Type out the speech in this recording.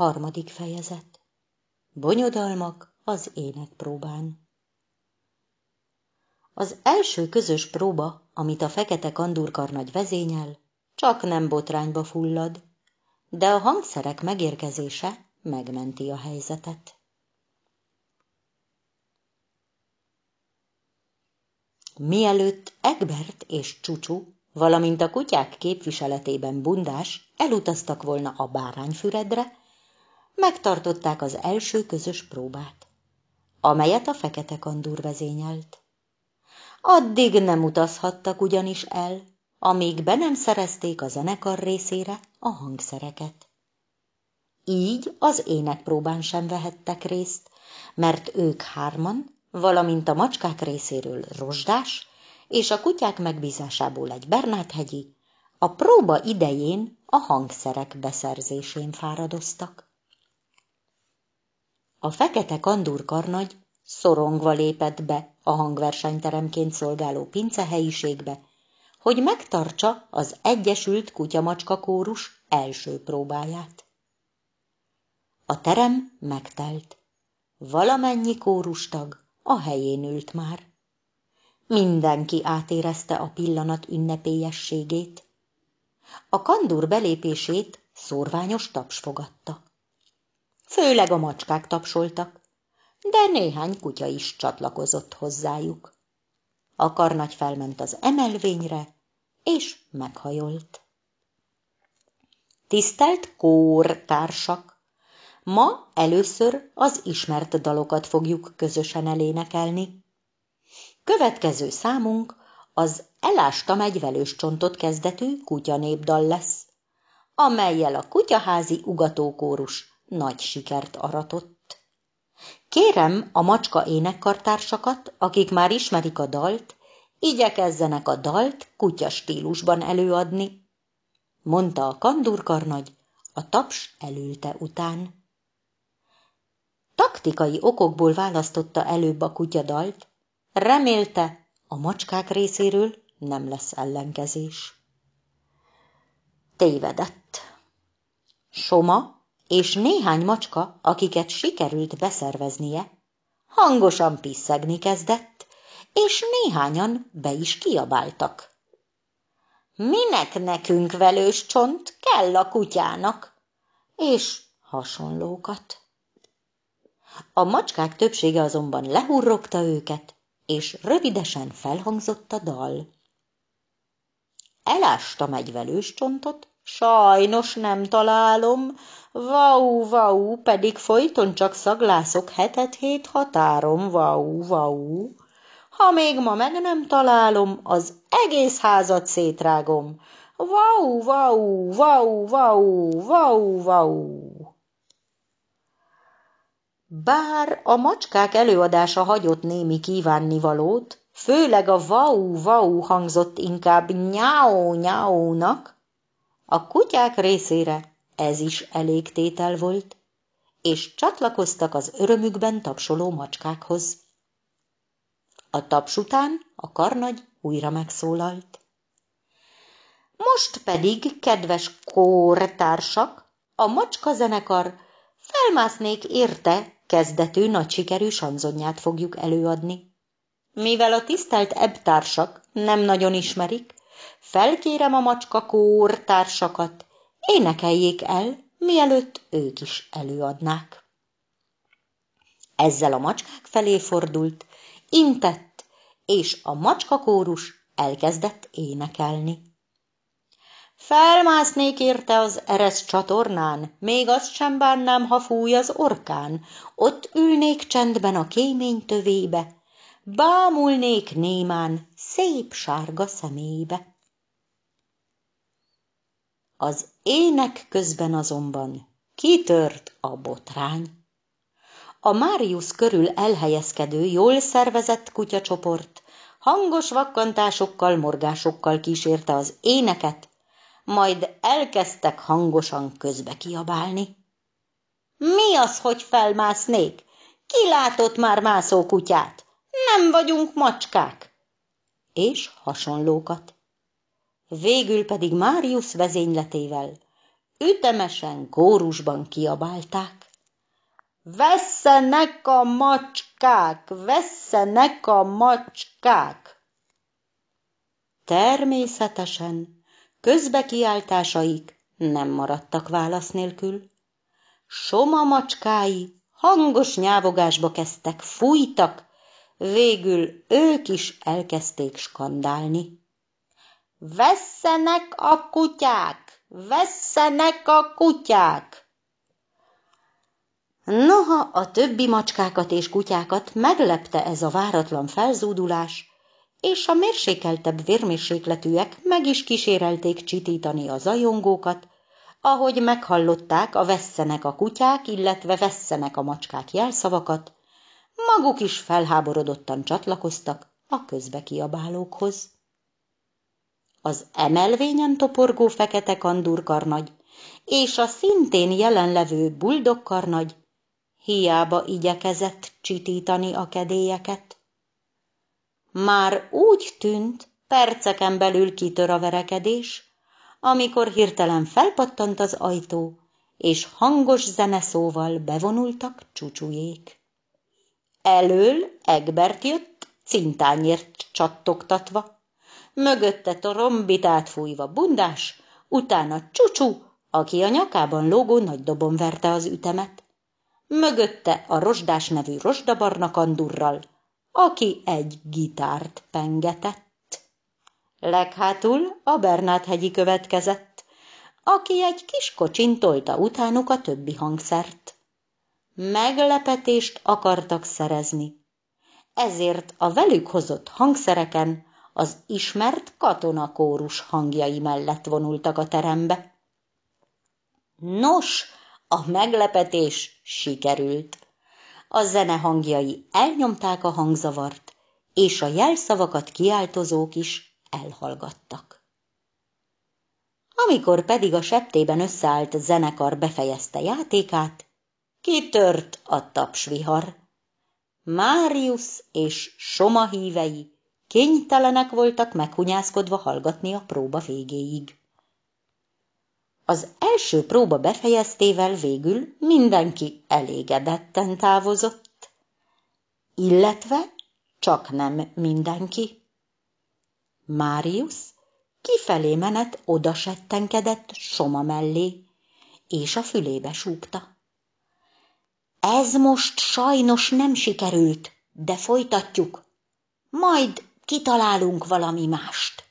Harmadik fejezet. Bonyodalmak az énekpróbán. Az első közös próba, amit a fekete kandúrkarnagy vezényel, csak nem botrányba fullad, de a hangszerek megérkezése megmenti a helyzetet. Mielőtt Egbert és Csucsu, valamint a kutyák képviseletében Bundás elutaztak volna a bárányfüredre, megtartották az első közös próbát, amelyet a fekete kandúr vezényelt. Addig nem utazhattak ugyanis el, amíg be nem szerezték a zenekar részére a hangszereket. Így az énekpróbán sem vehettek részt, mert ők hárman, valamint a macskák részéről rozsdás, és a kutyák megbízásából egy Bernáthegyi, a próba idején a hangszerek beszerzésén fáradoztak. A fekete kandúrkarnagy szorongva lépett be a hangversenyteremként szolgáló pincehelyiségbe, hogy megtartsa az Egyesült Kutyamacska Kórus első próbáját. A terem megtelt. Valamennyi kórustag a helyén ült már. Mindenki átérezte a pillanat ünnepélyességét. A kandúr belépését szorványos taps fogadta. Főleg a macskák tapsoltak, de néhány kutya is csatlakozott hozzájuk. A karnagy felment az emelvényre, és meghajolt. Tisztelt kórtársak! Ma először az ismert dalokat fogjuk közösen elénekelni. Következő számunk az Elástam egy velős csontot kezdetű kutyanépdal lesz, amelyel a kutyaházi ugatókórus nagy sikert aratott. Kérem a macska énekkartársakat, akik már ismerik a dalt, igyekezzenek a dalt kutya stílusban előadni, mondta a kandúrkarnagy, a taps elülte után. Taktikai okokból választotta előbb a kutyadalt, remélte, a macskák részéről nem lesz ellenkezés. Tévedett. Soma és néhány macska, akiket sikerült beszerveznie, hangosan piszegni kezdett, és néhányan be is kiabáltak. Minek nekünk velős csont, kell a kutyának, és hasonlókat. A macskák többsége azonban lehurrogta őket, és rövidesen felhangzott a dal. Elástam egy velős csontot, sajnos nem találom, Vau, vau, pedig folyton csak szaglászok hetet hét határom, vau, vau. Ha még ma meg nem találom, az egész házat szétrágom. Vau, vau, vau, vau, vau, vau. Bár a macskák előadása hagyott némi kívánnivalót, főleg a vau-vau hangzott inkább nyáó-nyáónak, a kutyák részére ez is elég tétel volt, és csatlakoztak az örömükben tapsoló macskákhoz. A taps után a karnagy újra megszólalt. Most pedig, kedves kórtársak, a macska zenekar felmásznék érte kezdetű nagy sikerű sanzonját fogjuk előadni. Mivel a tisztelt ebtársak nem nagyon ismerik, felkérem a macska kórtársakat, énekeljék el, mielőtt ők is előadnák. Ezzel a macskák felé fordult, intett, és a macskakórus elkezdett énekelni. Felmásznék érte az eresz csatornán, még azt sem bánnám, ha fúj az orkán, ott ülnék csendben a kémény tövébe, bámulnék némán szép sárga szemébe. Az ének közben azonban kitört a botrány. A Máriusz körül elhelyezkedő, jól szervezett kutyacsoport hangos vakkantásokkal, morgásokkal kísérte az éneket, majd elkezdtek hangosan közbe kiabálni. Mi az, hogy felmásznék? Ki látott már mászó kutyát? Nem vagyunk macskák! És hasonlókat végül pedig Máriusz vezényletével ütemesen kórusban kiabálták. Vesszenek a macskák, vesszenek a macskák! Természetesen közbekiáltásaik nem maradtak válasz nélkül. Soma macskái hangos nyávogásba kezdtek, fújtak, végül ők is elkezdték skandálni. Vesszenek a kutyák! Vesszenek a kutyák! Noha a többi macskákat és kutyákat meglepte ez a váratlan felzúdulás, és a mérsékeltebb vérmérsékletűek meg is kísérelték csitítani a zajongókat, ahogy meghallották a vesszenek a kutyák, illetve vesszenek a macskák jelszavakat, maguk is felháborodottan csatlakoztak a közbekiabálókhoz. Az emelvényen toporgó fekete kandúrkarnagy és a szintén jelenlevő buldogkarnagy hiába igyekezett csitítani a kedélyeket. Már úgy tűnt, perceken belül kitör a verekedés, amikor hirtelen felpattant az ajtó, és hangos zeneszóval bevonultak csúcsujék. Elől Egbert jött, cintányért csattogtatva, mögötte trombitát fújva bundás, utána csúcsú, aki a nyakában lógó nagy dobon verte az ütemet. Mögötte a rozsdás nevű rozsdabarna kandurral, aki egy gitárt pengetett. Leghátul a Bernát hegyi következett, aki egy kis kocsin tolta utánuk a többi hangszert. Meglepetést akartak szerezni, ezért a velük hozott hangszereken az ismert katonakórus hangjai mellett vonultak a terembe. Nos, a meglepetés sikerült. A zene hangjai elnyomták a hangzavart, és a jelszavakat kiáltozók is elhallgattak. Amikor pedig a septében összeállt zenekar befejezte játékát, kitört a tapsvihar. Máriusz és Soma hívei kénytelenek voltak meghunyászkodva hallgatni a próba végéig. Az első próba befejeztével végül mindenki elégedetten távozott, illetve csak nem mindenki. Máriusz kifelé menet odasettenkedett Soma mellé, és a fülébe súgta. Ez most sajnos nem sikerült, de folytatjuk. Majd kitalálunk valami mást.